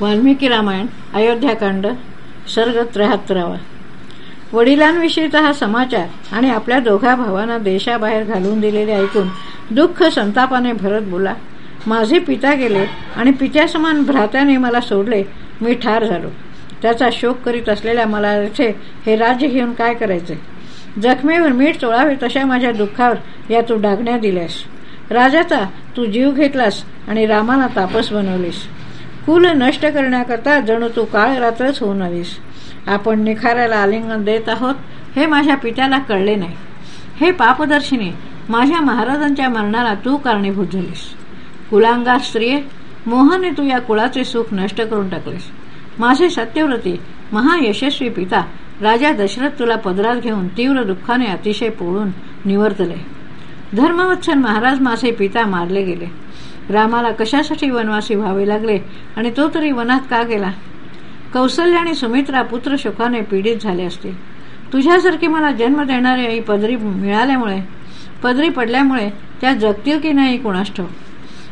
वाल्मिकी रामायण अयोध्याकांड सर्ग त्र्याहत्तरावा. वडिलांविषयीचा हा समाचार आणि आपल्या दोघा भावांना देशाबाहेर घालून दिलेले ऐकून दुःख संतापाने भरत बोला. माझे पिता गेले आणि पित्यासमान भ्रात्याने मला सोडले मी ठार झालो. त्याचा शोक करीत असलेल्या मला येथे हे राज्य घेऊन काय करायचे? जखमेवर मीठ चोळावे तशा माझ्या दुःखावर या तू डागण्या दिल्यास. राजाचा तू जीव घेतलास आणि रामाला तापस बनवलीस. कुल नष्ट करण्याकरता जणू तू काळ रात्रच होऊन आलीस आपण निखाऱ्याला आलिंगन देत आहोत हे माझ्या पित्याला कळले नाही. हे पापदर्शिनी माझ्या महाराजांच्या मरणाला तू कारणीभूत झालीस कुलांगा स्त्रिये मोहने तू या कुळाचे सुख नष्ट करून टाकलेस. माझे सत्यव्रती महायशस्वी पिता राजा दशरथ तुला पदरात घेऊन तीव्र दुःखाने अतिशय पोळून निवर्तले. धर्मवत्सन महाराज माझे पिता मारले गेले. रामाला कशासाठी वनवासी व्हावे लागले आणि तो तरी वनात का गेला? कौसल्य आणि सुमित्रा पुत्र शोकाने पीडित झाले असतील तुझ्यासारखी मला जन्म देणारी आई पदरी मिळाल्यामुळे पदरी पडल्यामुळे त्या जगतील की नाही कुणास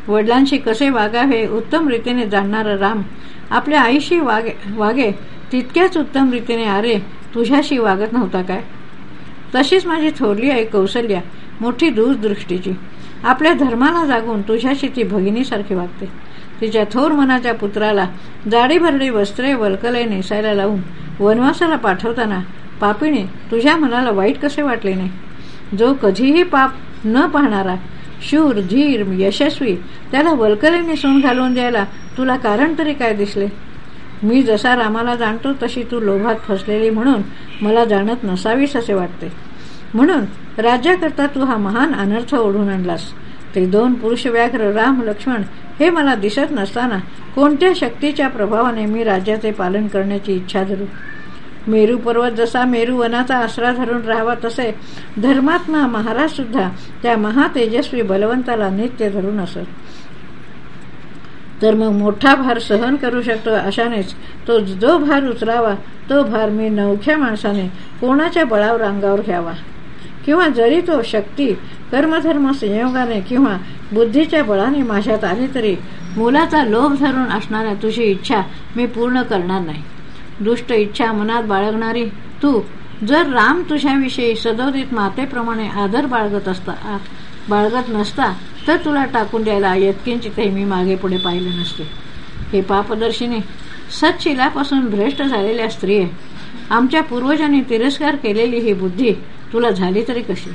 वडिलांशी कसे वागावे उत्तम रीतीने जाणणारा राम आपल्या आईशी वागे वागे तितक्याच उत्तम रीतीने अरे तुझ्याशी वागत नव्हता काय? तशीच माझी थोरली आई कौशल्या मोठी दूरदृष्टीची. आपल्या धर्माला जागून तुझ्याशी ती भगिनीसारखी वागते. तिच्या थोर मनाच्या पुत्राला जाडीभरडी वस्त्रे वलकले नेसायला लावून वनवासाला पाठवताना पापीने तुझ्या मनाला वाईट कसे वाटले नाही? जो कधीही पाप न पाहणारा शूर धीर यशस्वी त्याला वलकले नेसून घालून द्यायला तुला कारण तरी काय दिसले? मी जसा रामाला जाणतो तशी तू लोभात फसलेली म्हणून मला जाणत नसावीस असे वाटते. म्हणून राज्याकरता तू हा महान अनर्थ ओढून आणलास. ते दोन पुरुष व्याघ्र राम लक्ष्मण हे मला दिसत नसताना कोणत्या शक्तीच्या प्रभावाने मी राज्याचे पालन करण्याची इच्छा धरू? मेरू पर्वत जसा मेरू वनाचा आसरा धरून राहावा तसे धर्मात्मा महाराज सुद्धा त्या महातेजस्वी बलवंताला नित्य धरून असत. तर मग मोठा भार सहन करू शकतो अशानेच तो जो भार उचलावा तो भार मी नवख्या माणसाने कोणाच्या बळावर अंगावर घ्यावा. किंवा जरी तो शक्ती कर्मधर्म संयोगाने किंवा बुद्धीच्या बळाने माझ्यात आली तरी मुलाचा लोभ धरून असणाऱ्या तुझी इच्छा मी पूर्ण करणार नाही. दुष्ट इच्छा मनात बाळगणारी तू जर राम तुझ्याविषयी सदोदित मातेप्रमाणे आदर बाळगत असता बाळगत नसता तर तुला टाकून द्यायला यत्किंचितही मी मागे पुढे पाहिले नसते. हे पापदर्शिनी सतशिलापासून भ्रष्ट झालेल्या स्त्रिये आमच्या पूर्वजांनी तिरस्कार केलेली ही बुद्धी तुला झाली तरी कशी?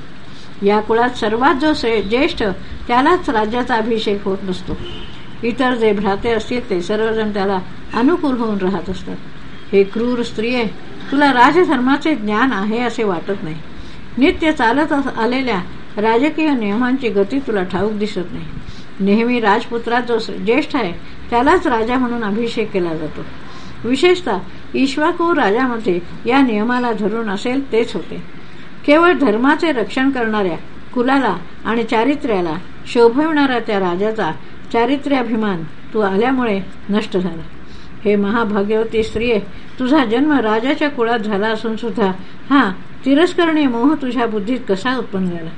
या कुळात सर्वात जो ज्येष्ठ त्यालाच राज्याचा अभिषेक होत नसतो. इतर जे भ्राते असतील ते सर्वजण त्याला अनुकूल होऊन राहत असतात. हे क्रूर स्त्रिये तुला राजधर्माचे ज्ञान आहे असे वाटत नाही. नित्य चालत आलेल्या राजकीय नियमांची गती तुला ठाऊक दिसत नाही. नेहमी राजपुत्रात जो ज्येष्ठ आहे त्यालाच राजा म्हणून अभिषेक केला जातो. विशेषतः ईश्वाकू राजामध्ये या नियमाला धरून असेल तेच होते. केवळ धर्माचे रक्षण करणाऱ्या कुलाला आणि चारित्र्याला शोभविणाऱ्या त्या राजाचा चारित्र्याभिमान तू आल्यामुळे नष्ट झाला. हे महाभाग्यवती स्त्रिये तुझा जन्म राजाच्या कुळात झाला असून सुद्धा हा तिरस्करणीय मोह तुझ्या बुद्धीत कसा उत्पन्न झाला?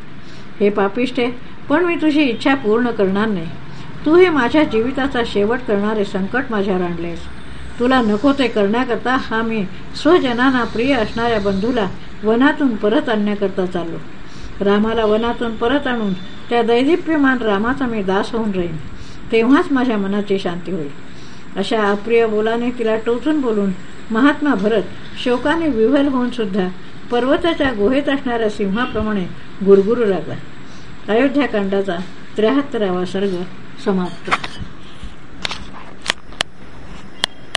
हे पापिष्ठे पण मी तुझी इच्छा पूर्ण करणार नाही. तू हे माझ्या जीविताचा शेवट करणारे संकट माझ्यावर आणलेस. तुला नको ते करण्याकरता हा मी स्वजनांना प्रिय असणाऱ्या बंधूला वनातून परत आणण्याकरता चाललो. रामाला वनातून परत आणून त्या दैदिप्यमान रामाचा मी दास होऊन राहीन. तेव्हाच माझ्या मनाची शांती होईल. अशा अप्रिय बोलाने तिला टोचून बोलून महात्मा भरत शोकाने विव्हल होऊन सुद्धा पर्वताच्या गुहेत असणाऱ्या सिंहाप्रमाणे गुरगुरू लागला. अयोध्याकांडाचा त्र्याहत्तरावा सर्ग समाप्त.